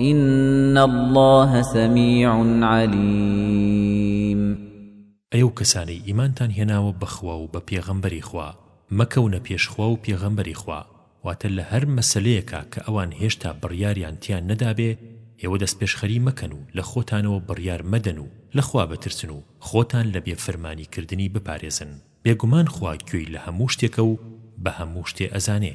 ان اللە سمیع علیم ئەی ئەو کەسانەی ئیمانتان هێناوە بە خوا و بە پێغەمبەری خوا، مەکەونە پێش خوا و پێغەمبەری خوا، واتە لە هەر مەسەلەیەکا کە ئەوان هێشتا بڕیاریان تیا نەدابێ، ئێوە دەستپێشخەری مەکەن و لە خۆتانەوە بڕیار مەدەن و لە خوا بترسن و خۆتان لە بێ فرمانی کردنی بپارێزن، بێگومان خوا گوێی لە هەموو شتێکە و بە هەموو شتێ ئەزانێ.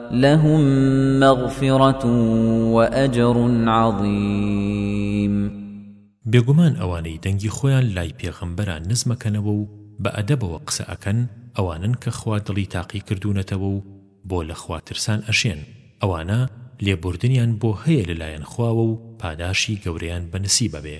لهم مغفرة وأجر عظیم بێگومان ئەوانەی دەنگی خۆیان لای پێغەمبەران نزمەکەنەوە و بە ئەدەبەوە قسە ئەکەن ئەوانەن کە خوا دڵی تاقی کردوونەتەوە و بۆ لە خوا ترسان ئەژێن ئەوانە لێبوردنیان بۆ هەیە لەلایەن خواوە و پاداشی گەورەیان بە نسیبەبێ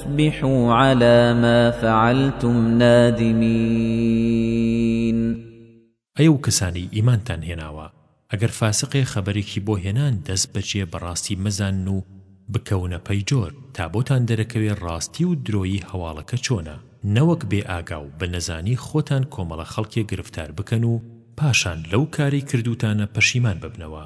فَأَصْبِحُوا عَلَىٰ مَا فَعَلْتُمْ نَادِمِينَ ئەی ئەو کەسانەی ئیمانتان هێناوە ئەگەر فاسقێ خەبەرێکی بۆ هێنان دەست بەجێ بەڕاستی مەزانن و بکەونە پەیجۆر تا بۆتان دەرەکەوێ ڕاستی و درۆیی هەواڵەکە چۆنە نەوەک بێ ئاگا و بە نەزانی خۆتان کۆمەڵە خەڵکێ گرفتار بکەن و پاشان لەو کارەی کردووتانە پەشیمان ببنەوە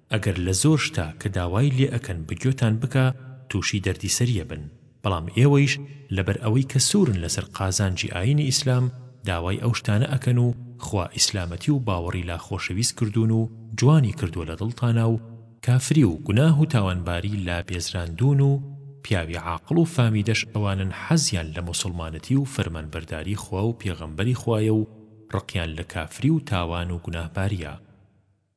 ئەگەر لە زۆر شتە کە داوای لێ ئەکەن بەگوێتان بکا تووشی دەردی سەری ئەبن بەڵام ئێوەیش لەبەر ئەوەی کە سوورن لەسەر قازانجی ئایینی ئیسلام داوای ئەو شتانە ئەکەن و خوا ئیسلامەتی و باوەڕی لا خۆشەویست کردوون و جوانی کردووە لە دڵتانا و کافری و گوناه و تاوانباری لا بێزراندوون و پیاوی عاقڵ و فامیدەش ئەوانەن حەزیان لە موسڵمانەتی و فەرمانبەرداری خوا و پێغەمبەری خوایە و ڕقیان لە کافری و تاوان و گوناهباریە.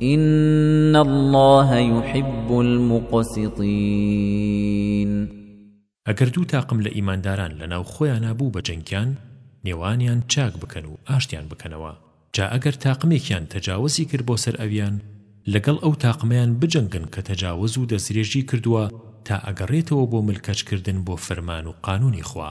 ان اللە یحب المقسطین ئەگەر دوو تاقم لە ئیمانداران لەناو خۆیانا بوو بە جەنگیان نێوانیان چاک بکەن و ئاشتیان بکەنەوە جا ئەگەر تاقمێکیان تەجاوەزی کرد بۆ سەر ئەویان لەگەڵ ئەو تاقمەیان بجەنگن کە تەجاوەز و دەستدرێژی کردووە تا ئەگەڕێتەوە بۆ ملکەچ کردن بۆ فەرمان و قانوونی خوا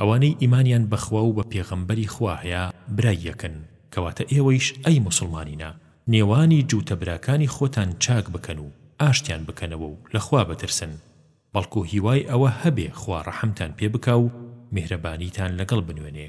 ئەوانەی ئیمانیان بە خوا و بە پێغەمبەری خوا هەیە برای یەکن، کەواتە ئێوەیش ئەی موسڵمانینە نێوانی جووتە براکانی خۆتان چاک بکەن و ئاشتیان بکەنەوە و لە خوا بترسن، بەڵکو هیوای ئەوە هەبێ خوا ڕەحمتان پێ بکا و میهرەبانیتان لەگەڵ بنوێنێ.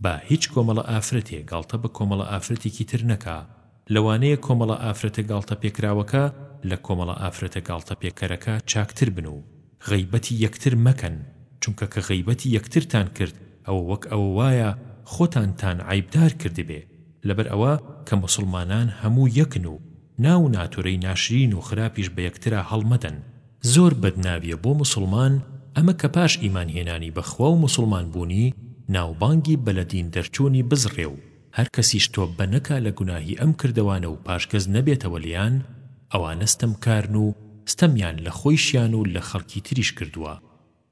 با هیچ کۆمەڵە ئافرەتێ گاڵتە بە کۆمەڵە ئافرەتێکی تر نەکا، لەوانەیە کۆمەڵە ئافرەتە گاڵتەپێکراوەکە لە کۆمەڵە ئافرەتە گاڵتەپێکەرەکە چاکتر بن و غەیبەتی یەکتر مەکەن، چونکە کە غەیبەتی یەکترتان کرد ئەوە وەک ئەوە وایە خۆتانتان عەیبدار کردبێ، لەبەر ئەوە کە موسڵمانان هەموو یەکن و ناو و ناتورەی ناشرین و خراپیش بە یەکترا هەڵمەدەن. زۆر بەدناویە بۆ موسڵمان ئەمە کە پاش ئیمان هێنانی بە خوا و موسڵمان بوونی ناوبانگی بە لە دین دەرچوونی بزڕێ و هەر کەسیش تۆببە نەکا لە گوناهی ئەم کردەوانە و پاشگەز نەبێتەوە لێیان ئەوانە ستەمکارن و ستەمیان لە خۆیشیان و لە خەڵکی تریش کردووە.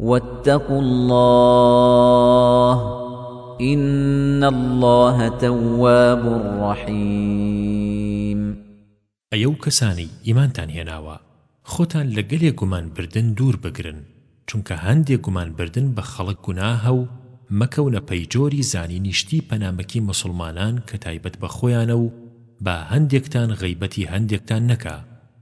واتقوا الله إن الله تواب رحيم ئەی ئەو کەسانەی ئیمانتان هێناوە خۆتان لە گەلێ گومان بردن دوور بگرن چونکە هەندێ گومان بردن بە خەڵک گوناهە و مەکەونە پەیجۆری زانینی شتی پەنامەکی موسڵمانان کە تایبەت بە خۆیانە و با هەندێکتان غەیبەتی هەندێکتان نەکا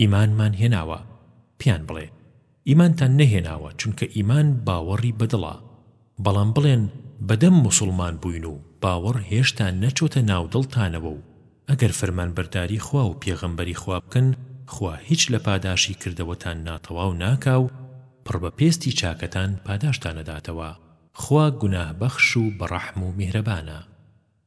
ئیمانمان هێناوە، پێیان بڵێ، ئیمانتان نەهێناوە چونکە ئیمان باوەڕی بە دڵە، بەڵام بڵێن بەدەم موسوڵمان بووین و باوەڕ هێشتا نەچۆتە ناو دڵتانەوە و ئەگەر فەرمانبەرداری خوا و پێغەمبەری خوا بکەن خوا هیچ لە پاداشی کردەوەتان ناتەواو ناکا و پڕ بە پێستی چاکەتان پاداشتان ئەداتەوە، خوا گوناهبەخش و بەڕەحم و میهرەبانە.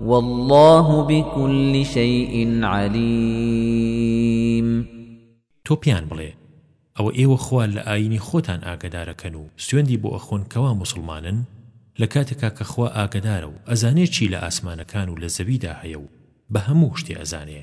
واللە بکل شیء علیم تۆ پێیان بڵێ، ئەوە ئێوە خوا لە ئایینی خۆتان ئاگەدارەکەن و سوێندی بۆ ئەخۆن کەوا موسڵمانن، لە کاتێکا کە خوا ئاگەدارە و ئەزانێ چی لە ئاسمانەکان و لە زەویدا هەیە و بە هەموو شتێ ئەزانێ.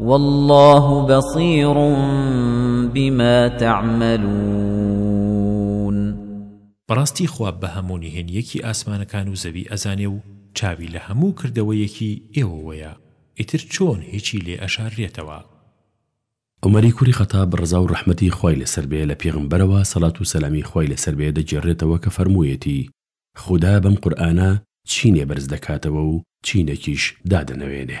والله بصير بما تعملون بەڕاستی خوا بە هەموو نهێنییەکی ئاسمانەکان و زەوی ئەزانێ و چاوی لە هەموو کردەوەیەکی ئێوەوەیە، ئیتر چۆن هیچی لێ ئەشاررێتەوە؟ عومەری کوری خەتاب ڕەزا و ڕەحمەتی خوای لەسەر بێ لە پێغەمبەرەوە سەڵات و سەلامی خوای لەسەر بێ دەگێڕێتەوە کە فەرموویەتی، خودا بەم قورئانە چینێ بەرز دەکاتەوە و چینێکیش دادەنەوێنێ.